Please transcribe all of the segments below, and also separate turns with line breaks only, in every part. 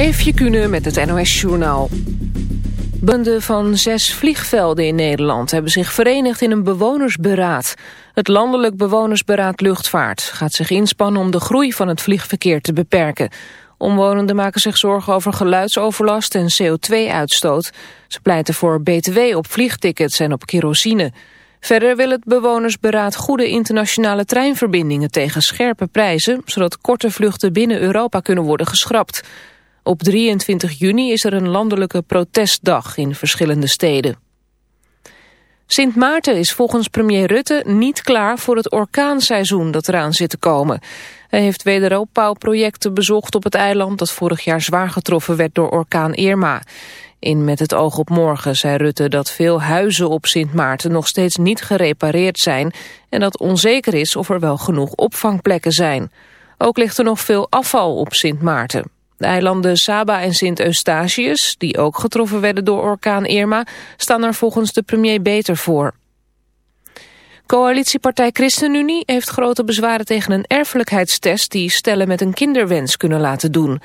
Eefje Kunnen met het NOS-journaal. Bunden van zes vliegvelden in Nederland hebben zich verenigd in een bewonersberaad. Het Landelijk Bewonersberaad Luchtvaart gaat zich inspannen om de groei van het vliegverkeer te beperken. Omwonenden maken zich zorgen over geluidsoverlast en CO2-uitstoot. Ze pleiten voor btw op vliegtickets en op kerosine. Verder wil het bewonersberaad goede internationale treinverbindingen tegen scherpe prijzen, zodat korte vluchten binnen Europa kunnen worden geschrapt. Op 23 juni is er een landelijke protestdag in verschillende steden. Sint Maarten is volgens premier Rutte niet klaar voor het orkaanseizoen dat eraan zit te komen. Hij heeft wederopbouwprojecten bezocht op het eiland dat vorig jaar zwaar getroffen werd door orkaan Irma. In Met het oog op morgen zei Rutte dat veel huizen op Sint Maarten nog steeds niet gerepareerd zijn en dat onzeker is of er wel genoeg opvangplekken zijn. Ook ligt er nog veel afval op Sint Maarten. De eilanden Saba en Sint Eustatius, die ook getroffen werden door orkaan Irma, staan er volgens de premier beter voor. Coalitiepartij ChristenUnie heeft grote bezwaren tegen een erfelijkheidstest die stellen met een kinderwens kunnen laten doen.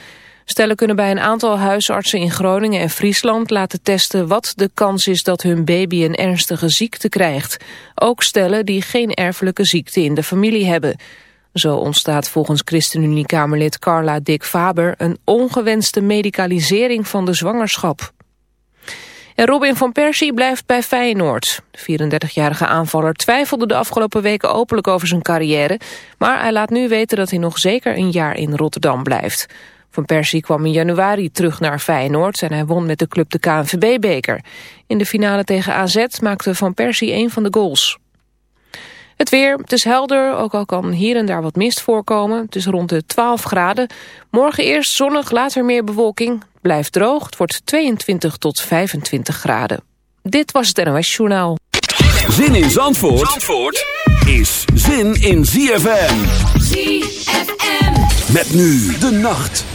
Stellen kunnen bij een aantal huisartsen in Groningen en Friesland laten testen wat de kans is dat hun baby een ernstige ziekte krijgt. Ook stellen die geen erfelijke ziekte in de familie hebben. Zo ontstaat volgens ChristenUnie-Kamerlid Carla Dick Faber een ongewenste medicalisering van de zwangerschap. En Robin van Persie blijft bij Feyenoord. De 34-jarige aanvaller twijfelde de afgelopen weken openlijk over zijn carrière, maar hij laat nu weten dat hij nog zeker een jaar in Rotterdam blijft. Van Persie kwam in januari terug naar Feyenoord en hij won met de club de KNVB-beker. In de finale tegen AZ maakte Van Persie een van de goals. Het weer, het is helder, ook al kan hier en daar wat mist voorkomen. Het is rond de 12 graden. Morgen eerst zonnig, later meer bewolking. Blijft droog, het wordt 22 tot 25 graden. Dit was het NOS Journaal.
Zin in Zandvoort, Zandvoort is zin in ZFM. ZFM. Met nu de nacht.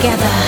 106.9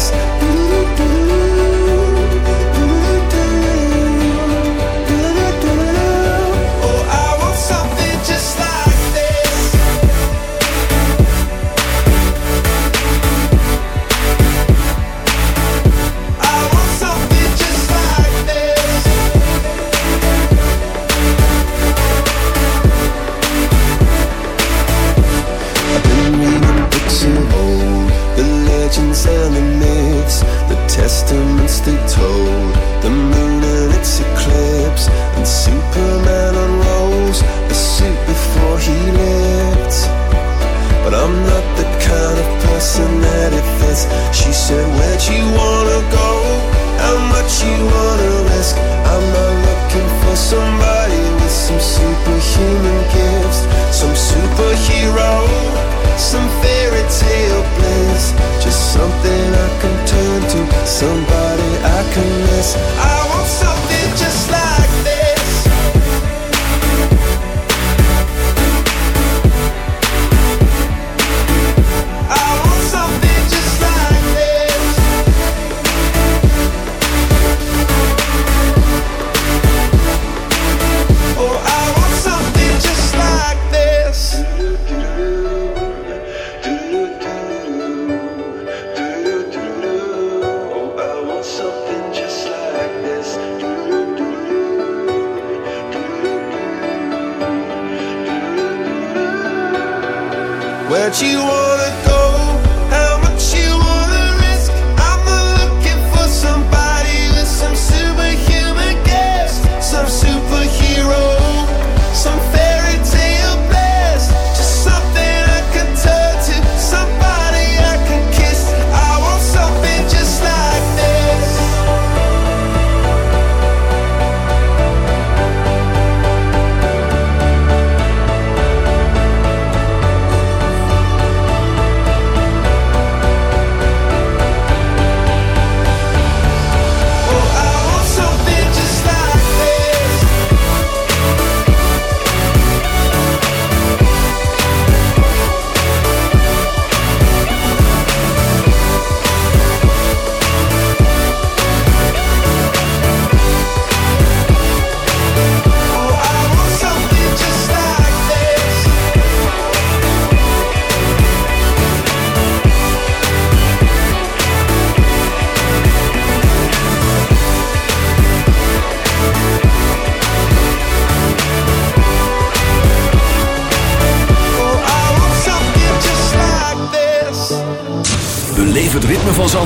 Where'd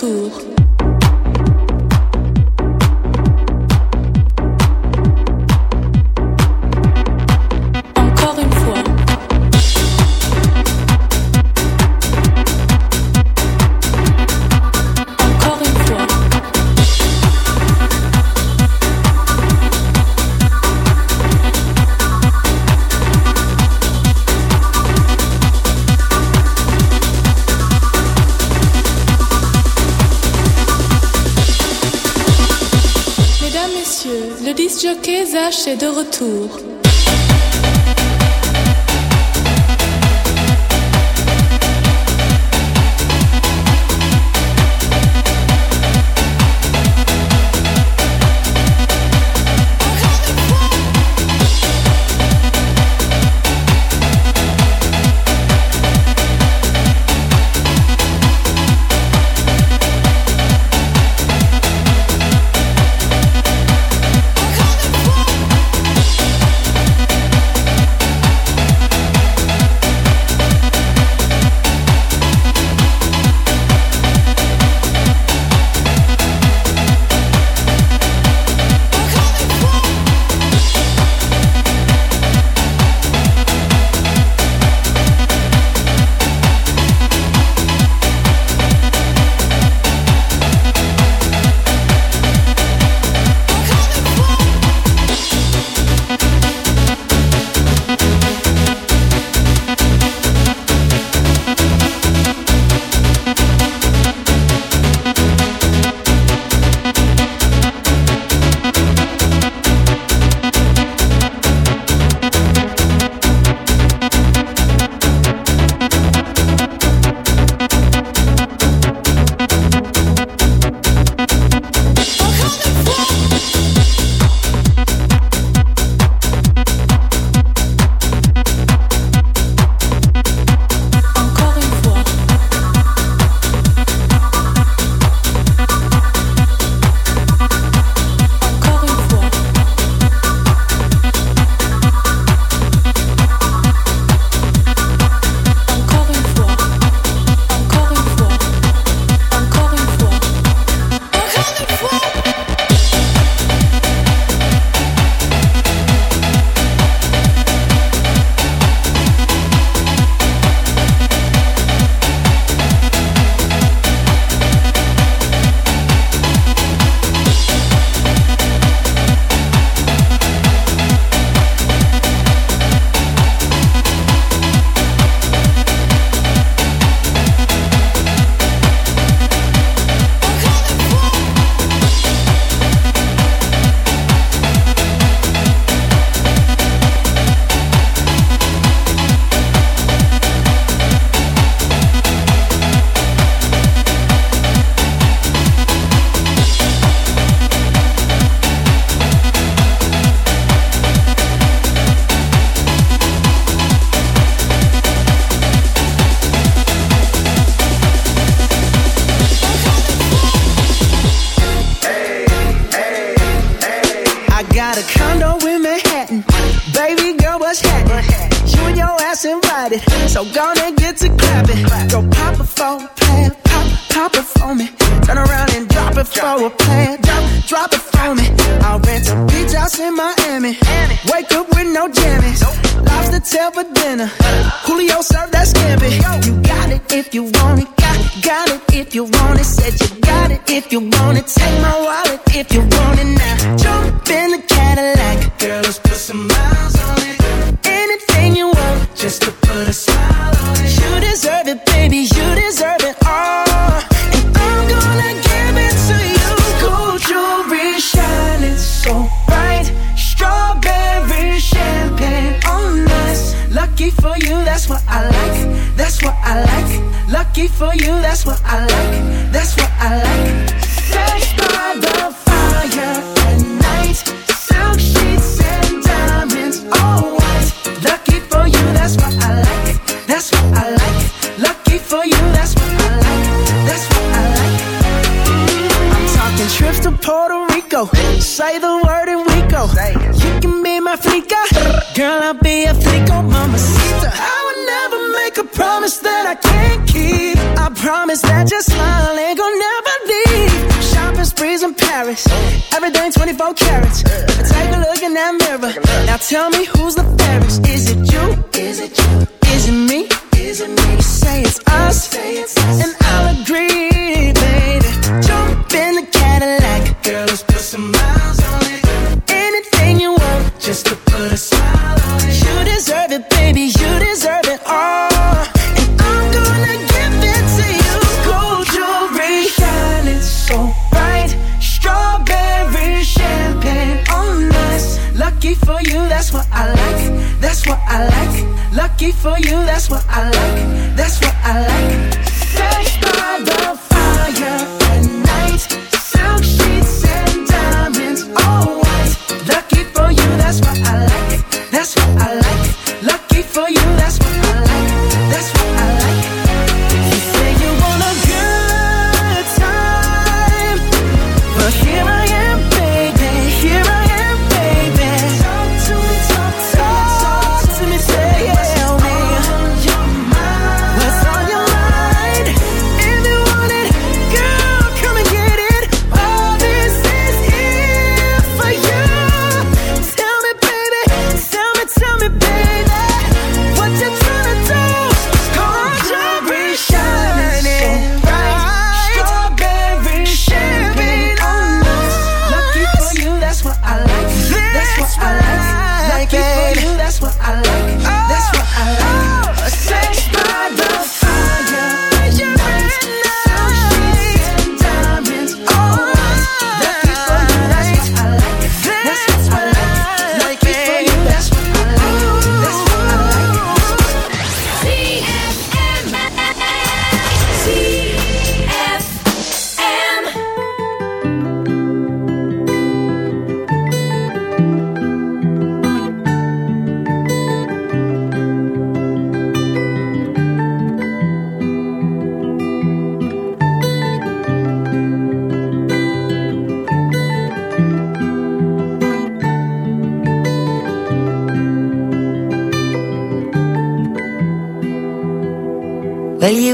tour. disc jockeys est de retour.
Tell me who's the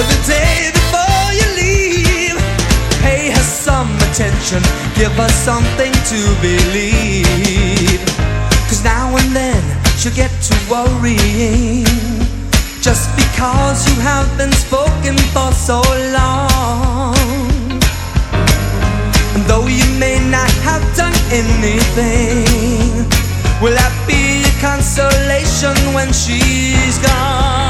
every day before you leave. Pay her some attention, give her something to believe. Cause now and then she'll get to worrying. Just because you have been spoken for so long. And though you may not have done anything, will that be a consolation when she's gone?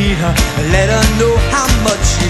Let her know how much you